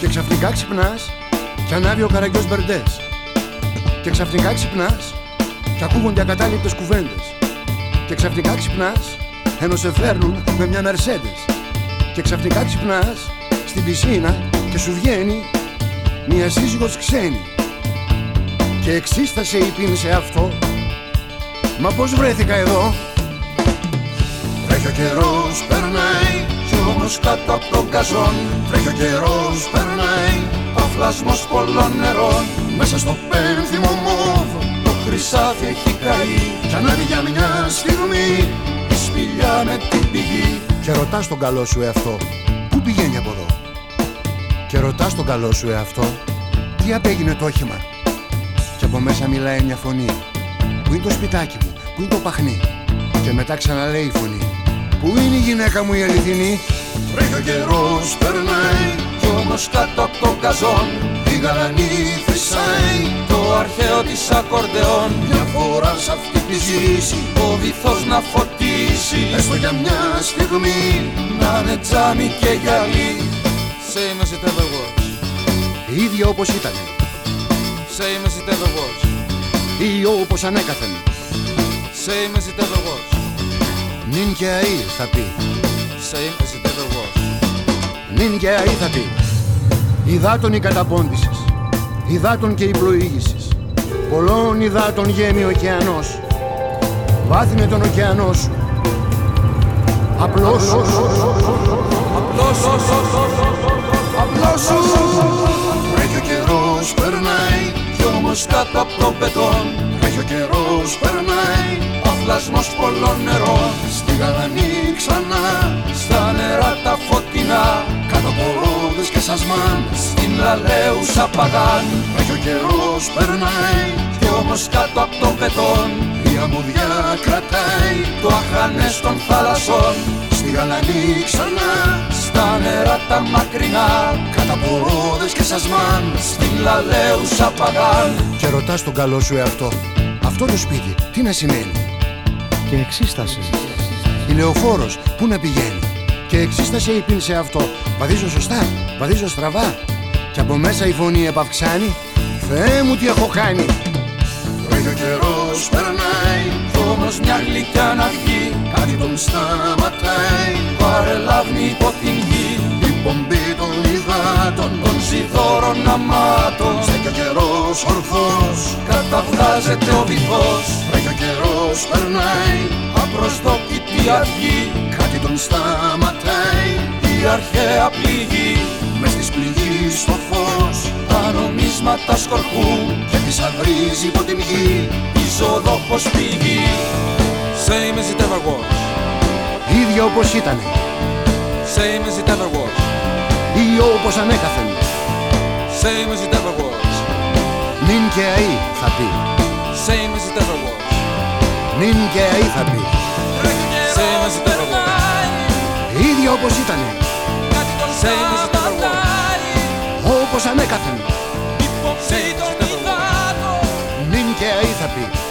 Και ξαφνικά ξυπνάς και ανάβει ο καραγκιός μπερντές. Και ξαφνικά ξυπνάς και ακούγονται ακατάληπτες κουβέντες. Και ξαφνικά ξυπνάς ενώ σε φέρνουν με μια Μερσέντες Και ξαφνικά ξυπνάς στην πισίνα και σου βγαίνει μια σύζυγος ξένη. Και εξίστασε η σε αυτό. Μα πώς βρέθηκα εδώ; Τρέχει ο καιρός, περνάει Κι όμως κάτω από τον καζόν. Τρέχει ο καιρός, περνάει Αφλασμός πολλών νερών. Μέσα στο πένθυμο μόβ Το χρυσάφι έχει καεί Κι ανάβει για μια στιγμή Η σπηλιά με την πηγή. Και ρωτάς τον καλό σου εαυτό Πού πηγαίνει από εδώ; Και ρωτάς τον καλό σου εαυτό Τι απέγινε το όχημα; Και από μέσα μιλάει μια φωνή Πού είναι το σπιτάκι μου Πού είναι το παχνί; Και μετά ξαναλέει η φωνή Πού είναι η γυναίκα μου η αληθινή; Βρέχει ο καιρός, περνάει Κι όμως κάτω από τον καζόν Η γαλανή φυσάει Το αρχαίο της ακορντεόν Μια φορά σ' αυτή τη ζήση Ο βυθός να φωτίσει Έστω για μια στιγμή Να είναι τζάμι και γυαλί Same as it ever was. Η ίδια όπως ήταν Same as it ever was. Ή όπως ανέκαθεν Same as it ever was. Νυν και αή θα πει Same as it ever was. Νυν και αή θα πει Υδάτων η καταπώντησης Υδάτων και η πλοήγησης Πολλών υδάτων γέμει ο ωκεανός. Βάθινε τον ωκεανό σου. Απλός σου. Απλώς σου. Βρέχει ο καιρός, περνάει Κι όμως κάτω από τον πετόν Βρέχει ο καιρός, περνάει Αφλασμός πολλών νερών. Στη γαλανή ξανά Στα νερά τα φωτεινά. Κάτω από ρόδες και σασμάν Στην λαλέουσα παγάν. Βρέχει ο καιρός, περνάει Κι όμως κάτω από τον πετόν Η αμμουδιά κρατάει Το αχανές των θάλασσών Στη γαλανή ξανά Στα νερά τα μακρινά Κάτω από ρόδες και σασμάν Στην λαλέουσα παγάν Και ρωτάς τον καλό σου εαυτό Αυτό το σπίτι τι να σημαίνει; Και εξίστασες. Η λεωφόρος πού να πηγαίνει; Και εξίστασε η πίν σε αυτό Βαδίζω σωστά, βαδίζω στραβά. Και από μέσα η φωνή επαυξάνει Θεέ μου τι έχω κάνει. Βρέχει ο καιρός περνάει Κι όμως μια γλυκιά να βγει. Κάτι τον σταματάει Παρελάβνει υπό την γη. Η πομπή των υδάτων Των ζυδόρων αμάτων. Στέκει ο καιρός ορθός Καταβγάζεται ο βυθός. Βρέχει ο καιρός περνάει Απροσδόκητη αυγή. Κάτι τον σταματάει Η αρχαία πληγή. Μες της πληγής στο φως όπως πήγη Η as it ever Ίδια όπως ήτανε. Same Ή όπως ανέκαθεν. Same as Νην και αΐ θα πει. Νην και αΐ θα πει. Same as it Ίδια όπως ήτανε. Same as it ever Όπως ανέκαθεν. Υπόψη των Νην και αΐ θα πει.